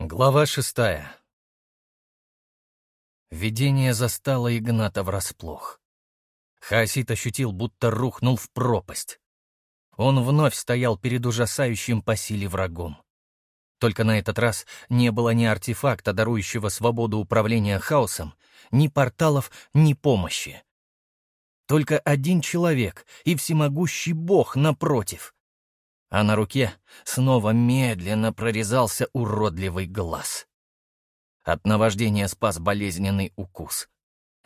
Глава шестая. Видение застало Игната врасплох. Хаосит ощутил, будто рухнул в пропасть. Он вновь стоял перед ужасающим по силе врагом. Только на этот раз не было ни артефакта, дарующего свободу управления хаосом, ни порталов, ни помощи. Только один человек и всемогущий бог напротив — а на руке снова медленно прорезался уродливый глаз. От наваждения спас болезненный укус.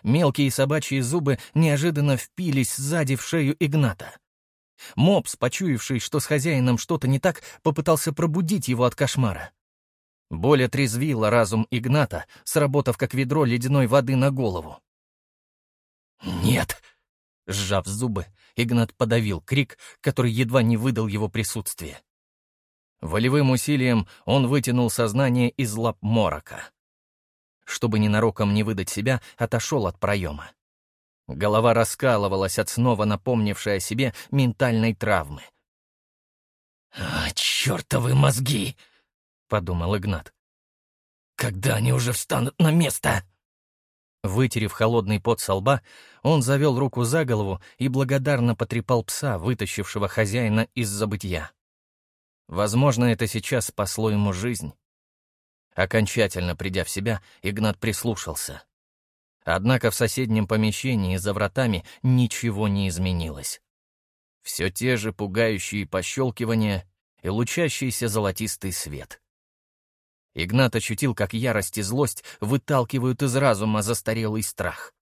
Мелкие собачьи зубы неожиданно впились сзади в шею Игната. Мопс, почуявший, что с хозяином что-то не так, попытался пробудить его от кошмара. Боль отрезвила разум Игната, сработав как ведро ледяной воды на голову. «Нет!» — сжав зубы, Игнат подавил крик, который едва не выдал его присутствие. Волевым усилием он вытянул сознание из лап морока. Чтобы ненароком не выдать себя, отошел от проема. Голова раскалывалась от снова напомнившей о себе ментальной травмы. «А, чертовы мозги!» — подумал Игнат. «Когда они уже встанут на место?» Вытерев холодный пот со лба, он завел руку за голову и благодарно потрепал пса, вытащившего хозяина из забытья. Возможно, это сейчас спасло ему жизнь. Окончательно придя в себя, Игнат прислушался. Однако в соседнем помещении за вратами ничего не изменилось. Все те же пугающие пощелкивания и лучащийся золотистый свет. Игнат ощутил, как ярость и злость выталкивают из разума застарелый страх.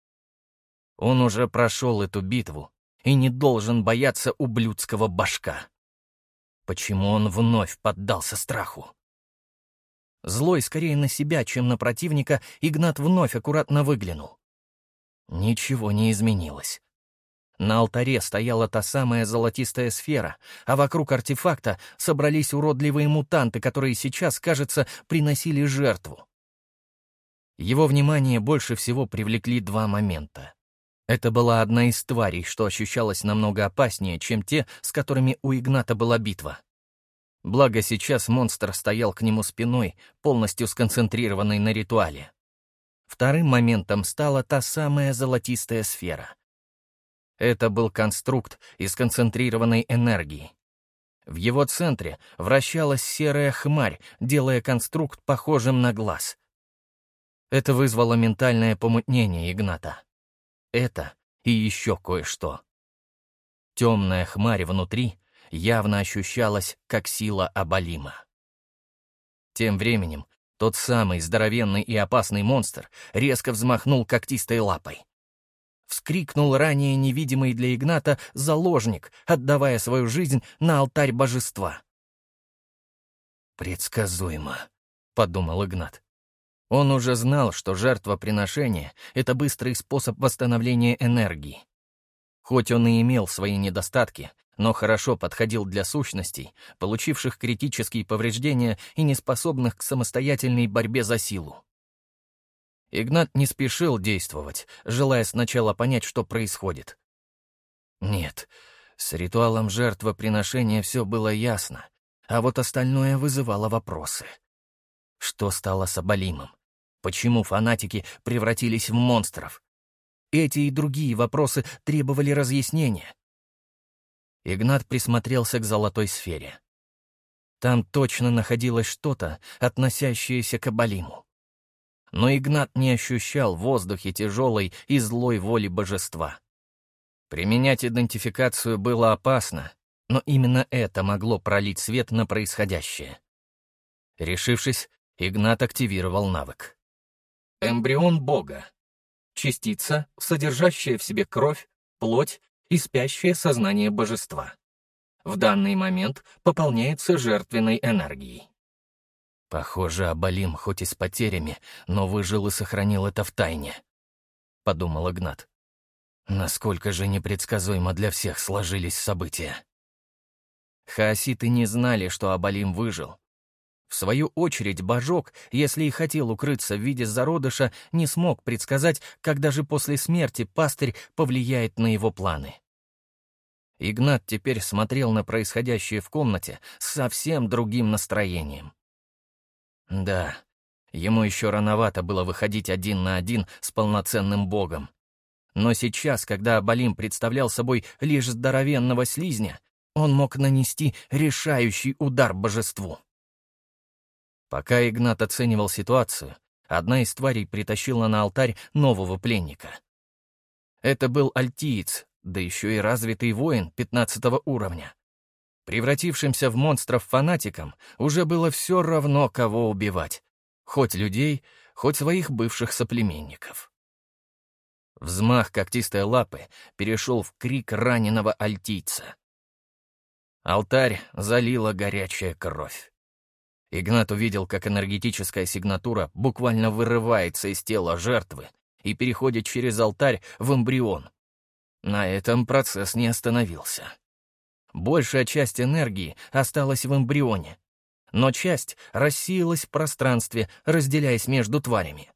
Он уже прошел эту битву и не должен бояться ублюдского башка. Почему он вновь поддался страху? Злой скорее на себя, чем на противника, Игнат вновь аккуратно выглянул. Ничего не изменилось. На алтаре стояла та самая золотистая сфера, а вокруг артефакта собрались уродливые мутанты, которые сейчас, кажется, приносили жертву. Его внимание больше всего привлекли два момента. Это была одна из тварей, что ощущалось намного опаснее, чем те, с которыми у Игната была битва. Благо сейчас монстр стоял к нему спиной, полностью сконцентрированный на ритуале. Вторым моментом стала та самая золотистая сфера. Это был конструкт из концентрированной энергии. В его центре вращалась серая хмарь, делая конструкт похожим на глаз. Это вызвало ментальное помутнение Игната. Это и еще кое-что. Темная хмарь внутри явно ощущалась как сила Абалима. Тем временем тот самый здоровенный и опасный монстр резко взмахнул когтистой лапой вскрикнул ранее невидимый для Игната заложник, отдавая свою жизнь на алтарь божества. «Предсказуемо», — подумал Игнат. Он уже знал, что жертвоприношение — это быстрый способ восстановления энергии. Хоть он и имел свои недостатки, но хорошо подходил для сущностей, получивших критические повреждения и неспособных к самостоятельной борьбе за силу. Игнат не спешил действовать, желая сначала понять, что происходит. Нет, с ритуалом жертвоприношения все было ясно, а вот остальное вызывало вопросы. Что стало с Абалимом? Почему фанатики превратились в монстров? Эти и другие вопросы требовали разъяснения. Игнат присмотрелся к золотой сфере. Там точно находилось что-то, относящееся к Абалиму но Игнат не ощущал в воздухе тяжелой и злой воли божества. Применять идентификацию было опасно, но именно это могло пролить свет на происходящее. Решившись, Игнат активировал навык. Эмбрион Бога. Частица, содержащая в себе кровь, плоть и спящее сознание божества. В данный момент пополняется жертвенной энергией. Похоже, Абалим хоть и с потерями, но выжил и сохранил это в тайне, — подумал Игнат. Насколько же непредсказуемо для всех сложились события. Хаоситы не знали, что Абалим выжил. В свою очередь, Божок, если и хотел укрыться в виде зародыша, не смог предсказать, когда же после смерти пастырь повлияет на его планы. Игнат теперь смотрел на происходящее в комнате с совсем другим настроением. Да, ему еще рановато было выходить один на один с полноценным богом. Но сейчас, когда Абалим представлял собой лишь здоровенного слизня, он мог нанести решающий удар божеству. Пока Игнат оценивал ситуацию, одна из тварей притащила на алтарь нового пленника. Это был альтиец, да еще и развитый воин 15 уровня. Превратившимся в монстров фанатикам уже было все равно, кого убивать. Хоть людей, хоть своих бывших соплеменников. Взмах когтистой лапы перешел в крик раненого альтийца. Алтарь залила горячая кровь. Игнат увидел, как энергетическая сигнатура буквально вырывается из тела жертвы и переходит через алтарь в эмбрион. На этом процесс не остановился. Большая часть энергии осталась в эмбрионе, но часть рассеялась в пространстве, разделяясь между тварями.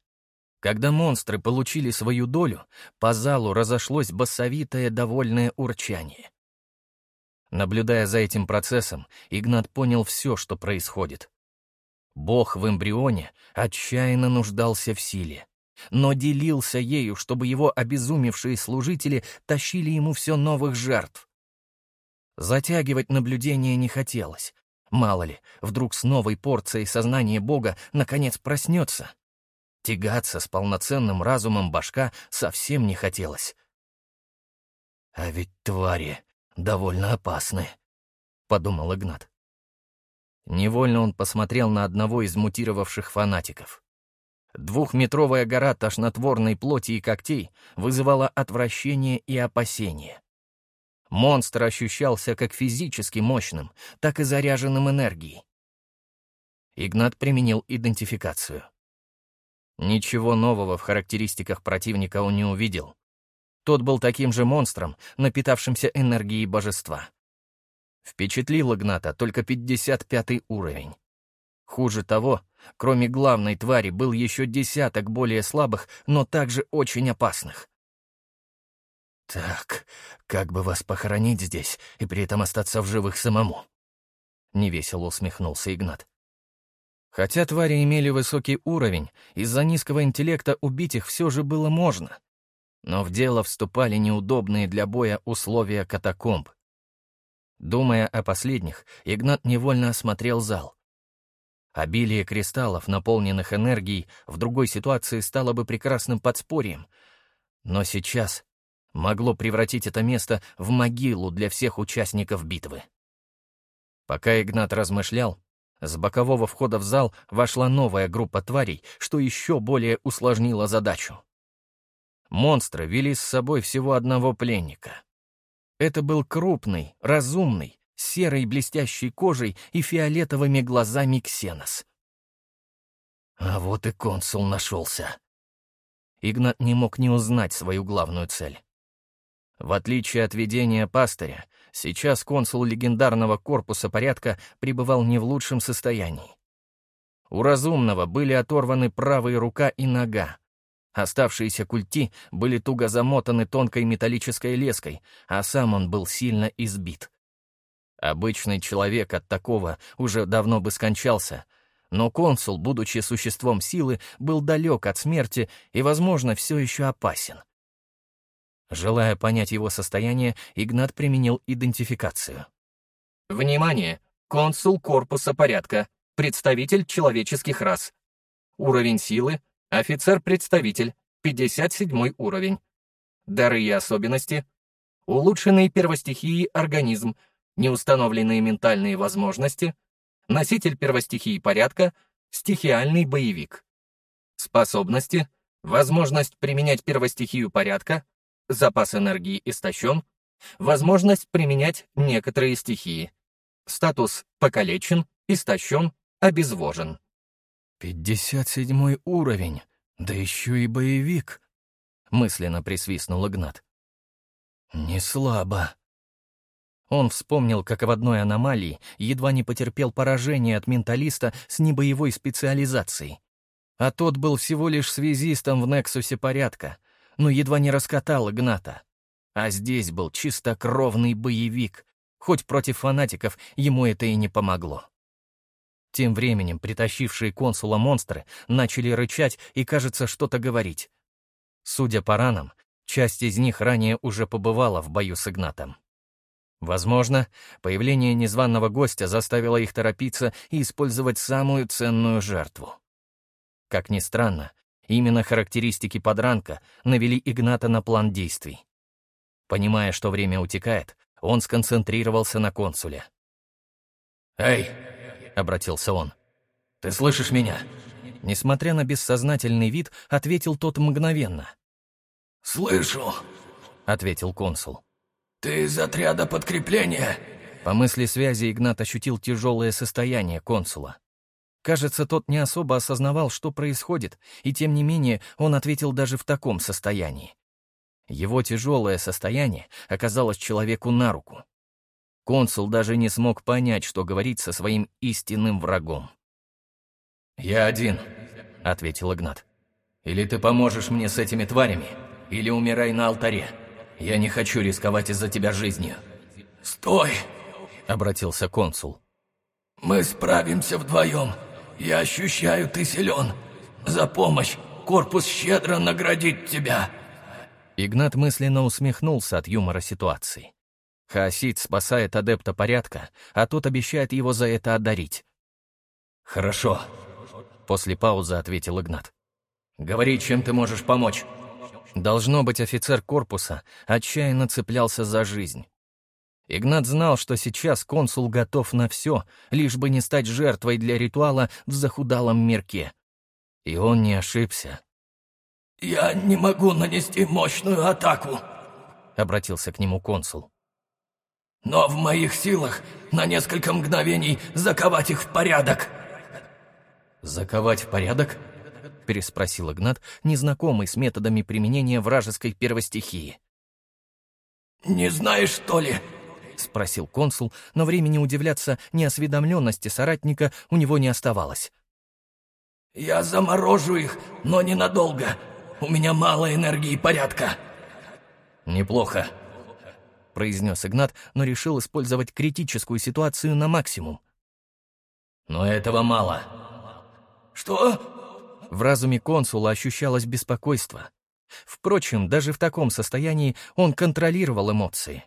Когда монстры получили свою долю, по залу разошлось басовитое довольное урчание. Наблюдая за этим процессом, Игнат понял все, что происходит. Бог в эмбрионе отчаянно нуждался в силе, но делился ею, чтобы его обезумевшие служители тащили ему все новых жертв. Затягивать наблюдение не хотелось. Мало ли, вдруг с новой порцией сознания Бога наконец проснется. Тягаться с полноценным разумом башка совсем не хотелось. «А ведь твари довольно опасны», — подумал Игнат. Невольно он посмотрел на одного из мутировавших фанатиков. Двухметровая гора тошнотворной плоти и когтей вызывала отвращение и опасение. Монстр ощущался как физически мощным, так и заряженным энергией. Игнат применил идентификацию. Ничего нового в характеристиках противника он не увидел. Тот был таким же монстром, напитавшимся энергией божества. Впечатлил Игната только 55 уровень. Хуже того, кроме главной твари, был еще десяток более слабых, но также очень опасных. «Так, как бы вас похоронить здесь и при этом остаться в живых самому?» Невесело усмехнулся Игнат. Хотя твари имели высокий уровень, из-за низкого интеллекта убить их все же было можно. Но в дело вступали неудобные для боя условия катакомб. Думая о последних, Игнат невольно осмотрел зал. Обилие кристаллов, наполненных энергией, в другой ситуации стало бы прекрасным подспорьем. Но сейчас могло превратить это место в могилу для всех участников битвы. Пока Игнат размышлял, с бокового входа в зал вошла новая группа тварей, что еще более усложнило задачу. Монстры вели с собой всего одного пленника. Это был крупный, разумный, серой блестящей кожей и фиолетовыми глазами Ксенос. А вот и консул нашелся. Игнат не мог не узнать свою главную цель. В отличие от видения пастыря, сейчас консул легендарного корпуса порядка пребывал не в лучшем состоянии. У разумного были оторваны правая рука и нога. Оставшиеся культи были туго замотаны тонкой металлической леской, а сам он был сильно избит. Обычный человек от такого уже давно бы скончался, но консул, будучи существом силы, был далек от смерти и, возможно, все еще опасен. Желая понять его состояние, Игнат применил идентификацию. «Внимание! Консул корпуса порядка, представитель человеческих рас. Уровень силы — офицер-представитель, 57 уровень. Дары и особенности — улучшенный первостихии организм, неустановленные ментальные возможности, носитель первостихии порядка, стихиальный боевик. Способности — возможность применять первостихию порядка, запас энергии истощен, возможность применять некоторые стихии. Статус покалечен, истощен, обезвожен. «Пятьдесят седьмой уровень, да еще и боевик», — мысленно присвистнул Игнат. «Не слабо». Он вспомнил, как в одной аномалии едва не потерпел поражение от менталиста с небоевой специализацией. А тот был всего лишь связистом в Нексусе порядка, но едва не раскатал Игната. А здесь был чистокровный боевик, хоть против фанатиков ему это и не помогло. Тем временем притащившие консула монстры начали рычать и, кажется, что-то говорить. Судя по ранам, часть из них ранее уже побывала в бою с Игнатом. Возможно, появление незваного гостя заставило их торопиться и использовать самую ценную жертву. Как ни странно, именно характеристики подранка навели Игната на план действий. Понимая, что время утекает, он сконцентрировался на консуле. «Эй!» — обратился он. «Ты слышишь меня?» Несмотря на бессознательный вид, ответил тот мгновенно. «Слышу», — ответил консул. «Ты из отряда подкрепления?» По мысли связи Игнат ощутил тяжелое состояние консула. Кажется, тот не особо осознавал, что происходит, и тем не менее он ответил даже в таком состоянии. Его тяжелое состояние оказалось человеку на руку. Консул даже не смог понять, что говорить со своим истинным врагом. «Я один», — ответил Игнат. «Или ты поможешь мне с этими тварями, или умирай на алтаре. Я не хочу рисковать из-за тебя жизнью». «Стой!» — обратился консул. «Мы справимся вдвоем. Я ощущаю, ты силен. За помощь корпус щедро наградит тебя». Игнат мысленно усмехнулся от юмора ситуации. Хаосид спасает адепта порядка, а тот обещает его за это одарить. «Хорошо», — после паузы ответил Игнат. «Говори, чем ты можешь помочь». Должно быть, офицер корпуса отчаянно цеплялся за жизнь. Игнат знал, что сейчас консул готов на все, лишь бы не стать жертвой для ритуала в захудалом мирке. И он не ошибся. «Я не могу нанести мощную атаку», — обратился к нему консул. Но в моих силах на несколько мгновений заковать их в порядок». «Заковать в порядок?» — переспросил Игнат, незнакомый с методами применения вражеской первостихии. «Не знаешь, что ли?» — спросил консул, но времени удивляться неосведомленности соратника у него не оставалось. «Я заморожу их, но ненадолго. У меня мало энергии порядка». «Неплохо», — произнес Игнат, но решил использовать критическую ситуацию на максимум. «Но этого мало». «Что?» В разуме консула ощущалось беспокойство. Впрочем, даже в таком состоянии он контролировал эмоции.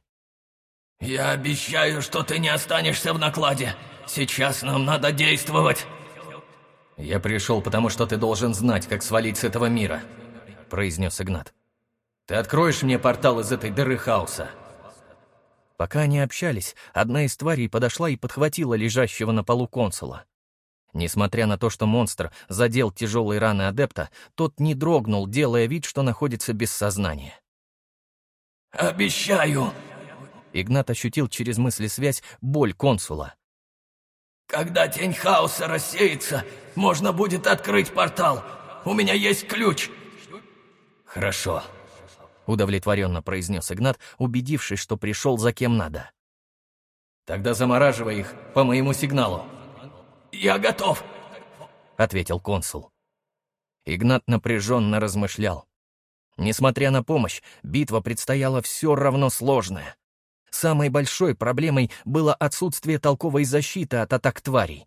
«Я обещаю, что ты не останешься в накладе. Сейчас нам надо действовать». «Я пришел, потому что ты должен знать, как свалить с этого мира», — произнес Игнат. «Ты откроешь мне портал из этой дыры хаоса?» Пока они общались, одна из тварей подошла и подхватила лежащего на полу консула. Несмотря на то, что монстр задел тяжелые раны адепта, тот не дрогнул, делая вид, что находится без сознания. «Обещаю!» Игнат ощутил через мысли связь боль консула. «Когда тень хаоса рассеется, можно будет открыть портал. У меня есть ключ!» «Хорошо», — удовлетворенно произнес Игнат, убедившись, что пришел за кем надо. «Тогда замораживай их по моему сигналу». «Я готов», — ответил консул. Игнат напряженно размышлял. Несмотря на помощь, битва предстояла все равно сложная. Самой большой проблемой было отсутствие толковой защиты от атак тварей.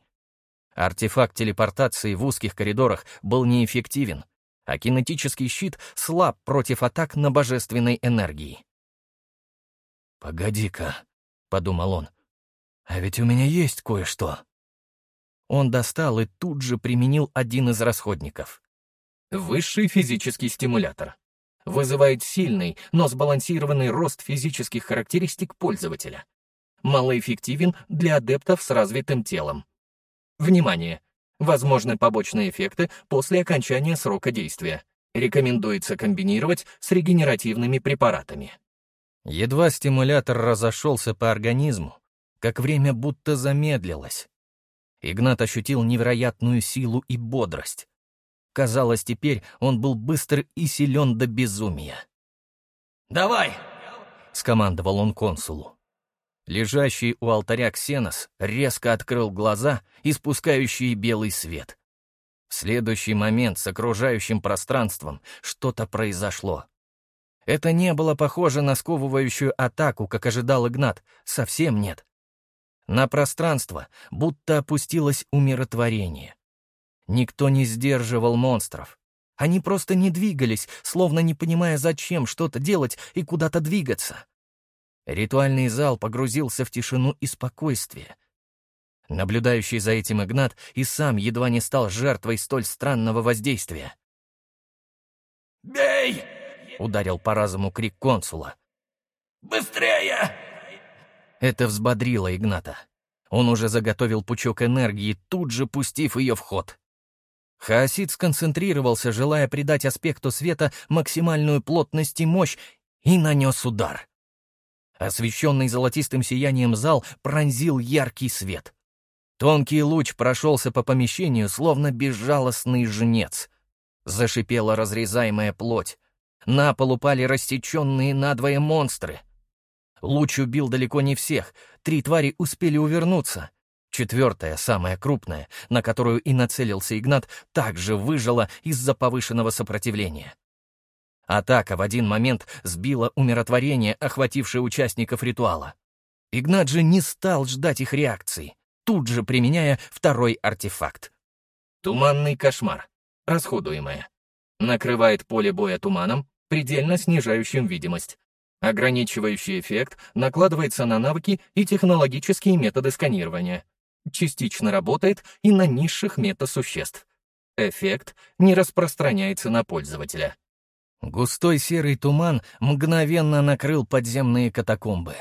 Артефакт телепортации в узких коридорах был неэффективен, а кинетический щит слаб против атак на божественной энергии. «Погоди-ка», — подумал он, — «а ведь у меня есть кое-что». Он достал и тут же применил один из расходников. Высший физический стимулятор. Вызывает сильный, но сбалансированный рост физических характеристик пользователя. Малоэффективен для адептов с развитым телом. Внимание! Возможны побочные эффекты после окончания срока действия. Рекомендуется комбинировать с регенеративными препаратами. Едва стимулятор разошелся по организму, как время будто замедлилось. Игнат ощутил невероятную силу и бодрость. Казалось, теперь он был быстр и силен до безумия. «Давай!» — скомандовал он консулу. Лежащий у алтаря Ксенос резко открыл глаза, испускающие белый свет. В следующий момент с окружающим пространством что-то произошло. Это не было похоже на сковывающую атаку, как ожидал Игнат, совсем нет. На пространство будто опустилось умиротворение. Никто не сдерживал монстров. Они просто не двигались, словно не понимая, зачем что-то делать и куда-то двигаться. Ритуальный зал погрузился в тишину и спокойствие. Наблюдающий за этим Игнат и сам едва не стал жертвой столь странного воздействия. «Бей!» — ударил по разуму крик консула. «Быстрее!» Это взбодрило Игната. Он уже заготовил пучок энергии, тут же пустив ее в ход. Хаосид сконцентрировался, желая придать аспекту света максимальную плотность и мощь, и нанес удар. Освещенный золотистым сиянием зал пронзил яркий свет. Тонкий луч прошелся по помещению, словно безжалостный жнец. Зашипела разрезаемая плоть. На пол упали рассеченные надвое монстры. Луч убил далеко не всех, три твари успели увернуться — Четвертая, самая крупная, на которую и нацелился Игнат, также выжила из-за повышенного сопротивления. Атака в один момент сбила умиротворение, охватившее участников ритуала. Игнат же не стал ждать их реакции, тут же применяя второй артефакт. Туманный кошмар. Расходуемое. Накрывает поле боя туманом, предельно снижающим видимость. Ограничивающий эффект накладывается на навыки и технологические методы сканирования частично работает и на низших метасуществ. Эффект не распространяется на пользователя. Густой серый туман мгновенно накрыл подземные катакомбы.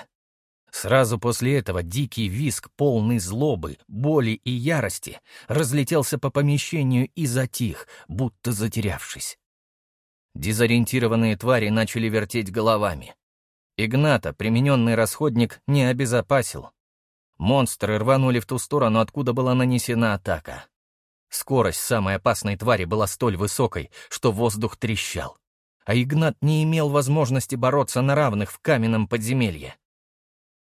Сразу после этого дикий виск, полный злобы, боли и ярости, разлетелся по помещению и затих, будто затерявшись. Дезориентированные твари начали вертеть головами. Игната примененный расходник не обезопасил, Монстры рванули в ту сторону, откуда была нанесена атака. Скорость самой опасной твари была столь высокой, что воздух трещал. А Игнат не имел возможности бороться на равных в каменном подземелье.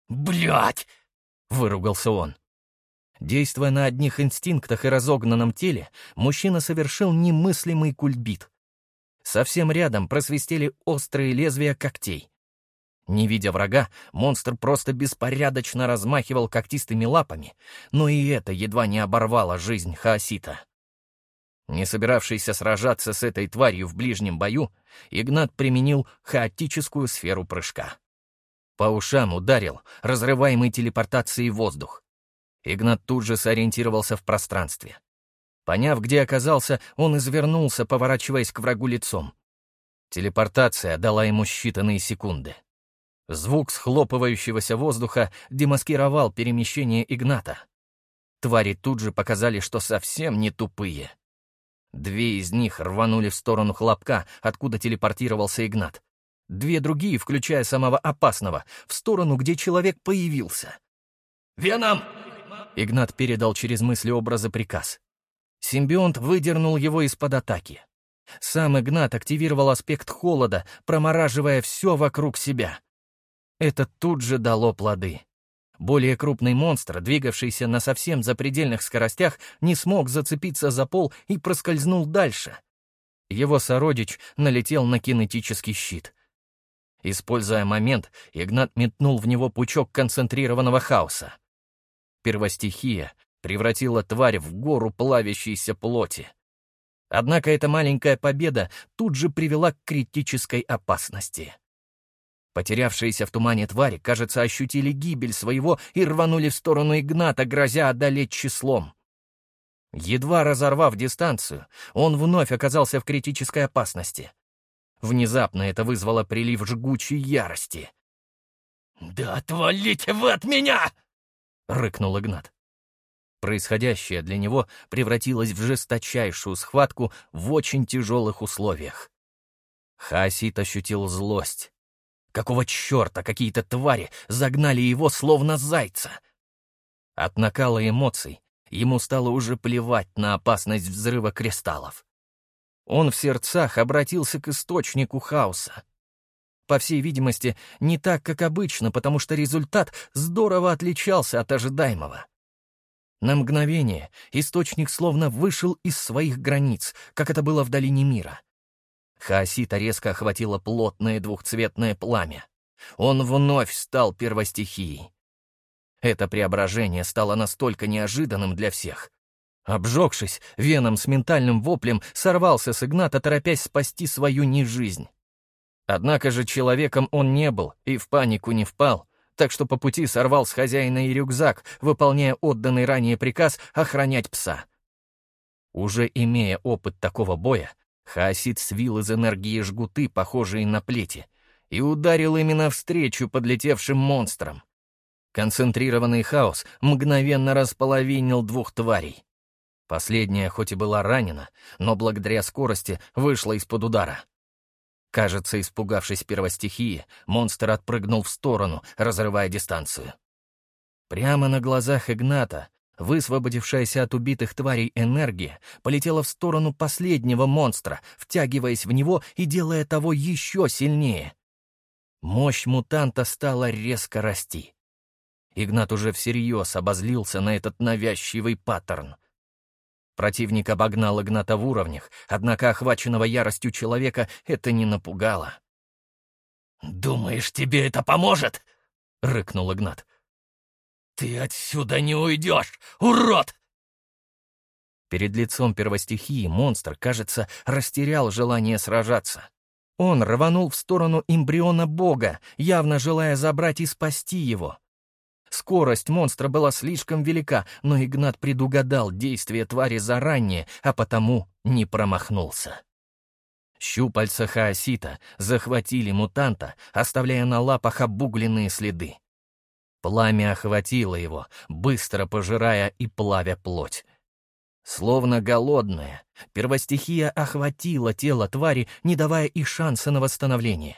Блять! выругался он. Действуя на одних инстинктах и разогнанном теле, мужчина совершил немыслимый кульбит. Совсем рядом просвистели острые лезвия когтей. Не видя врага, монстр просто беспорядочно размахивал когтистыми лапами, но и это едва не оборвало жизнь Хаосита. Не собиравшийся сражаться с этой тварью в ближнем бою, Игнат применил хаотическую сферу прыжка. По ушам ударил, разрываемый телепортацией воздух. Игнат тут же сориентировался в пространстве. Поняв, где оказался, он извернулся, поворачиваясь к врагу лицом. Телепортация дала ему считанные секунды. Звук схлопывающегося воздуха демаскировал перемещение Игната. Твари тут же показали, что совсем не тупые. Две из них рванули в сторону хлопка, откуда телепортировался Игнат. Две другие, включая самого опасного, в сторону, где человек появился. «Веном!» Игнат передал через мысли образа приказ. Симбионт выдернул его из-под атаки. Сам Игнат активировал аспект холода, промораживая все вокруг себя. Это тут же дало плоды. Более крупный монстр, двигавшийся на совсем запредельных скоростях, не смог зацепиться за пол и проскользнул дальше. Его сородич налетел на кинетический щит. Используя момент, Игнат метнул в него пучок концентрированного хаоса. Первостихия превратила тварь в гору плавящейся плоти. Однако эта маленькая победа тут же привела к критической опасности. Потерявшиеся в тумане твари, кажется, ощутили гибель своего и рванули в сторону Игната, грозя одолеть числом. Едва разорвав дистанцию, он вновь оказался в критической опасности. Внезапно это вызвало прилив жгучей ярости. «Да отвалите вы от меня!» — рыкнул Игнат. Происходящее для него превратилось в жесточайшую схватку в очень тяжелых условиях. Хасит ощутил злость. Какого черта какие-то твари загнали его словно зайца? От накала эмоций ему стало уже плевать на опасность взрыва кристаллов. Он в сердцах обратился к источнику хаоса. По всей видимости, не так, как обычно, потому что результат здорово отличался от ожидаемого. На мгновение источник словно вышел из своих границ, как это было в долине мира. Хаосита резко охватило плотное двухцветное пламя. Он вновь стал первостихией. Это преображение стало настолько неожиданным для всех. Обжегшись, Веном с ментальным воплем сорвался с Игната, торопясь спасти свою нежизнь. Однако же человеком он не был и в панику не впал, так что по пути сорвал с хозяина и рюкзак, выполняя отданный ранее приказ охранять пса. Уже имея опыт такого боя, Хаосит свил из энергии жгуты, похожие на плети, и ударил именно встречу подлетевшим монстрам. Концентрированный хаос мгновенно располовинил двух тварей. Последняя хоть и была ранена, но благодаря скорости вышла из-под удара. Кажется, испугавшись первостихии, монстр отпрыгнул в сторону, разрывая дистанцию. Прямо на глазах Игната, высвободившаяся от убитых тварей энергия, полетела в сторону последнего монстра, втягиваясь в него и делая того еще сильнее. Мощь мутанта стала резко расти. Игнат уже всерьез обозлился на этот навязчивый паттерн. Противник обогнал Игната в уровнях, однако охваченного яростью человека это не напугало. «Думаешь, тебе это поможет?» — рыкнул Игнат. «Ты отсюда не уйдешь, урод!» Перед лицом первостихии монстр, кажется, растерял желание сражаться. Он рванул в сторону эмбриона бога, явно желая забрать и спасти его. Скорость монстра была слишком велика, но Игнат предугадал действие твари заранее, а потому не промахнулся. Щупальца хаосита захватили мутанта, оставляя на лапах обугленные следы. Пламя охватило его, быстро пожирая и плавя плоть. Словно голодная, первостихия охватила тело твари, не давая и шанса на восстановление.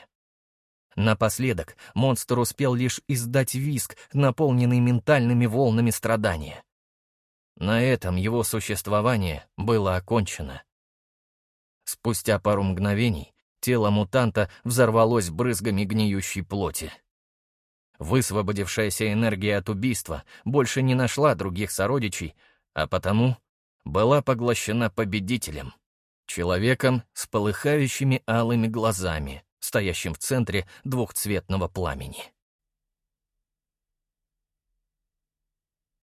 Напоследок монстр успел лишь издать виск, наполненный ментальными волнами страдания. На этом его существование было окончено. Спустя пару мгновений тело мутанта взорвалось брызгами гниющей плоти. Высвободившаяся энергия от убийства больше не нашла других сородичей, а потому была поглощена победителем, человеком с полыхающими алыми глазами, стоящим в центре двухцветного пламени.